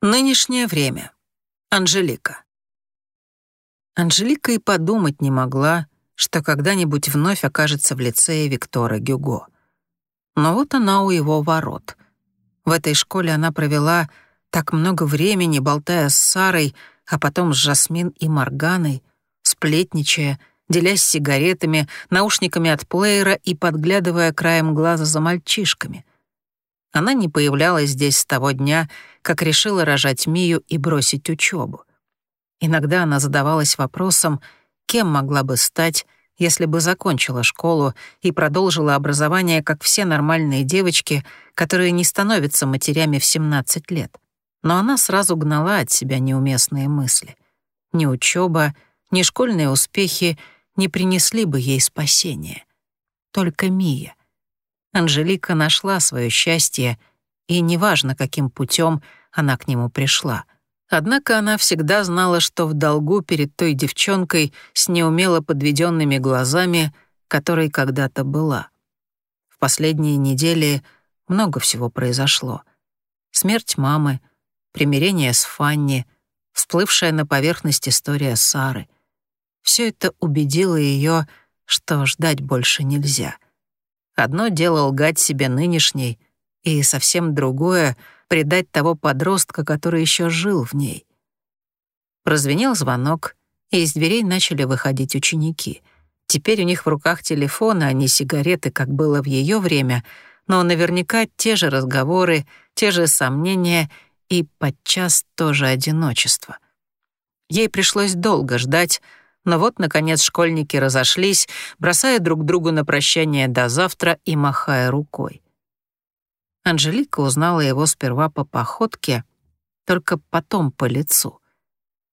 Нынешнее время. Анжелика. Анжелика и подумать не могла, что когда-нибудь вновь окажется в лицее Виктора Гюго. Но вот она у его ворот. В этой школе она провела так много времени, болтая с Сарой, а потом с Жасмин и Морганой, сплетничая, делясь сигаретами, наушниками от плеера и подглядывая краем глаза за мальчишками. Она не появлялась здесь с того дня, как решила рожать Мию и бросить учебу. Иногда она задавалась вопросом, кем могла бы стать, если бы закончила школу и продолжила образование, как все нормальные девочки, которые не становятся матерями в 17 лет. Но она сразу гнала от себя неуместные мысли. Ни учеба, ни школьные успехи не принесли бы ей спасения. Только Мия. Анжелика нашла свое счастье, и неважно, каким путем она к нему пришла. Однако она всегда знала, что в долгу перед той девчонкой с неумело подведенными глазами, которой когда-то была. В последние недели много всего произошло. Смерть мамы, примирение с Фанни, всплывшая на поверхность история Сары. Все это убедило ее, что ждать больше нельзя — Одно дело лгать себе нынешней, и совсем другое — предать того подростка, который еще жил в ней. Прозвенел звонок, и из дверей начали выходить ученики. Теперь у них в руках телефоны, а не сигареты, как было в ее время, но наверняка те же разговоры, те же сомнения и подчас тоже одиночество. Ей пришлось долго ждать, но вот, наконец, школьники разошлись, бросая друг другу на прощание до завтра и махая рукой. Анжелика узнала его сперва по походке, только потом по лицу.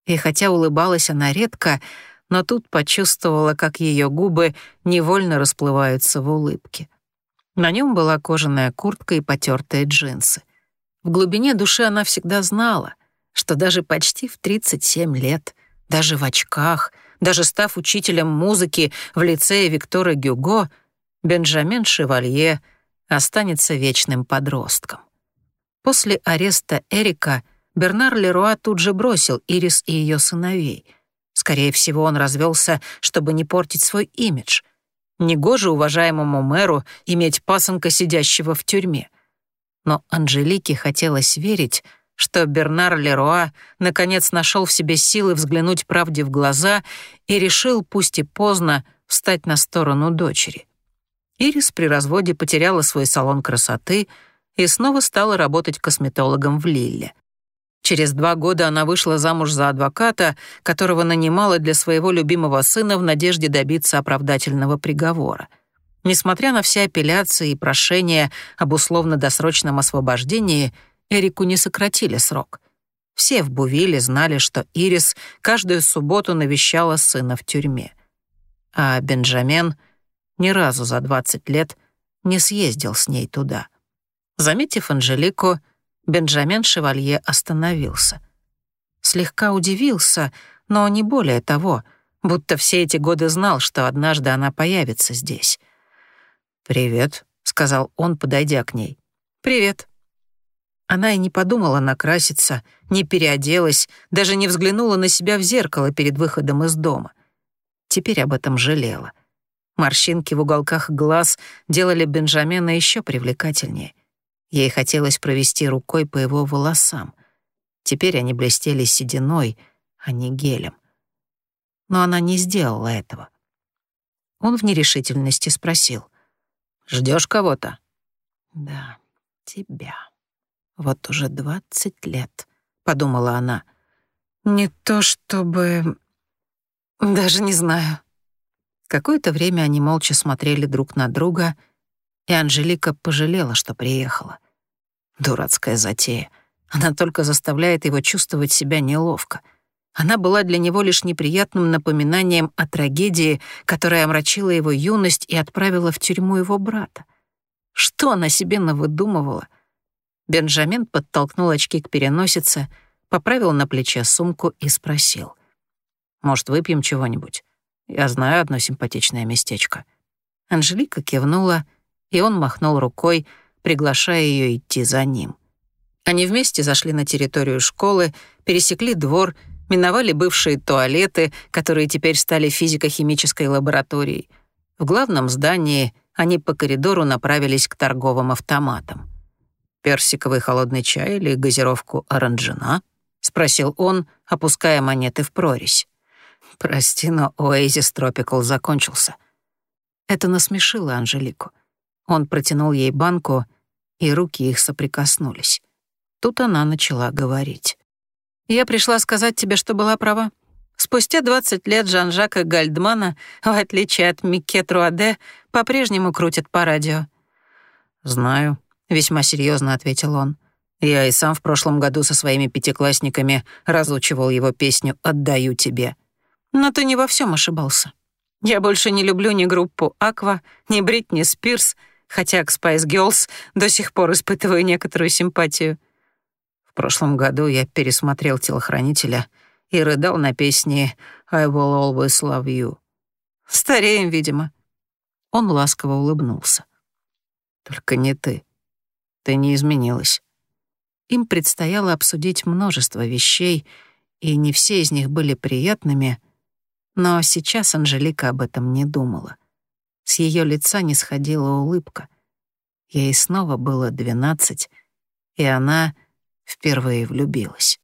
И хотя улыбалась она редко, но тут почувствовала, как ее губы невольно расплываются в улыбке. На нем была кожаная куртка и потертые джинсы. В глубине души она всегда знала, что даже почти в 37 лет, даже в очках — даже став учителем музыки в лицее Виктора Гюго, Бенджамин Шевалье останется вечным подростком. После ареста Эрика Бернар Леруа тут же бросил Ирис и ее сыновей. Скорее всего, он развелся, чтобы не портить свой имидж. Негоже уважаемому мэру иметь пасынка, сидящего в тюрьме. Но Анжелике хотелось верить, что Бернар Леруа наконец нашел в себе силы взглянуть правде в глаза и решил, пусть и поздно, встать на сторону дочери. Ирис при разводе потеряла свой салон красоты и снова стала работать косметологом в Лилле. Через два года она вышла замуж за адвоката, которого нанимала для своего любимого сына в надежде добиться оправдательного приговора. Несмотря на все апелляции и прошения об условно-досрочном освобождении, Эрику не сократили срок. Все в Бувиле знали, что Ирис каждую субботу навещала сына в тюрьме. А Бенджамен ни разу за 20 лет не съездил с ней туда. Заметив Анжелику, Бенджамен Шевалье остановился. Слегка удивился, но не более того, будто все эти годы знал, что однажды она появится здесь. «Привет», — сказал он, подойдя к ней. «Привет», она и не подумала накраситься, не переоделась, даже не взглянула на себя в зеркало перед выходом из дома. Теперь об этом жалела. Морщинки в уголках глаз делали Бенджамина еще привлекательнее. Ей хотелось провести рукой по его волосам. Теперь они блестели сединой, а не гелем. Но она не сделала этого. Он в нерешительности спросил. «Ждешь кого-то?» «Да, тебя». Вот уже двадцать лет, подумала она. Не то чтобы... Даже не знаю. Какое-то время они молча смотрели друг на друга, и Анжелика пожалела, что приехала. Дурацкая затея. Она только заставляет его чувствовать себя неловко. Она была для него лишь неприятным напоминанием о трагедии, которая омрачила его юность и отправила в тюрьму его брата. Что она себе навыдумывала? Бенджамин подтолкнул очки к переносице, поправил на плече сумку и спросил. «Может, выпьем чего-нибудь? Я знаю одно симпатичное местечко». Анжелика кивнула, и он махнул рукой, приглашая ее идти за ним. Они вместе зашли на территорию школы, пересекли двор, миновали бывшие туалеты, которые теперь стали физико-химической лабораторией. В главном здании они по коридору направились к торговым автоматам. «Персиковый холодный чай или газировку оранжина?» — спросил он, опуская монеты в прорезь. «Прости, но Oasis Tropical закончился». Это насмешило Анжелику. Он протянул ей банку, и руки их соприкоснулись. Тут она начала говорить. «Я пришла сказать тебе, что была права. Спустя 20 лет Жан-Жака Гальдмана, в отличие от Микке Труаде, по-прежнему крутят по радио». «Знаю», — весьма серьезно ответил он. «Я и сам в прошлом году со своими пятиклассниками разучивал его песню «Отдаю тебе». Но ты не во всем ошибался. Я больше не люблю ни группу «Аква», ни Бритни Спирс, хотя к Spice Girls до сих пор испытываю некоторую симпатию. В прошлом году я пересмотрел «Телохранителя» и рыдал на песне «I will always love you». Стареем, видимо. Он ласково улыбнулся. «Только не ты. Ты не изменилась». Им предстояло обсудить множество вещей, и не все из них были приятными, но сейчас Анжелика об этом не думала. С ее лица не сходила улыбка. Ей снова было двенадцать, и она впервые влюбилась.